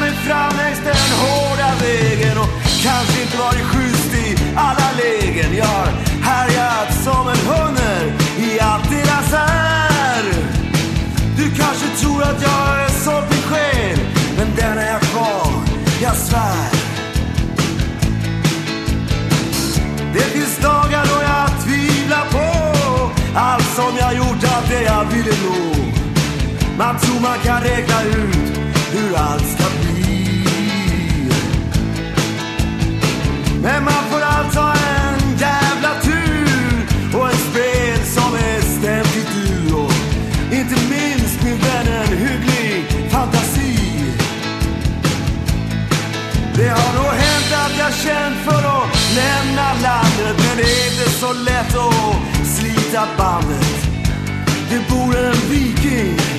mig fram längs den hårda vägen och kanske inte varit schysst i alla lägen. Jag har härjat som en hunner i allt deras är. Du kanske tror att jag är sålt min själ, men den är jag kvar, jag svär. Det finns dagar då jag tvivlar på allt som jag gjort, allt det jag ville nå. Man tror man kan räkna ut hur allt ska bli. Men man får allt ha en jävla tur och ett spel som är stämt i dur. Och inte minst min vän en hygglig fantasi. Det har nog hänt att jag känt för att lämna landet men det är inte så lätt att slita bandet. Det bor en viking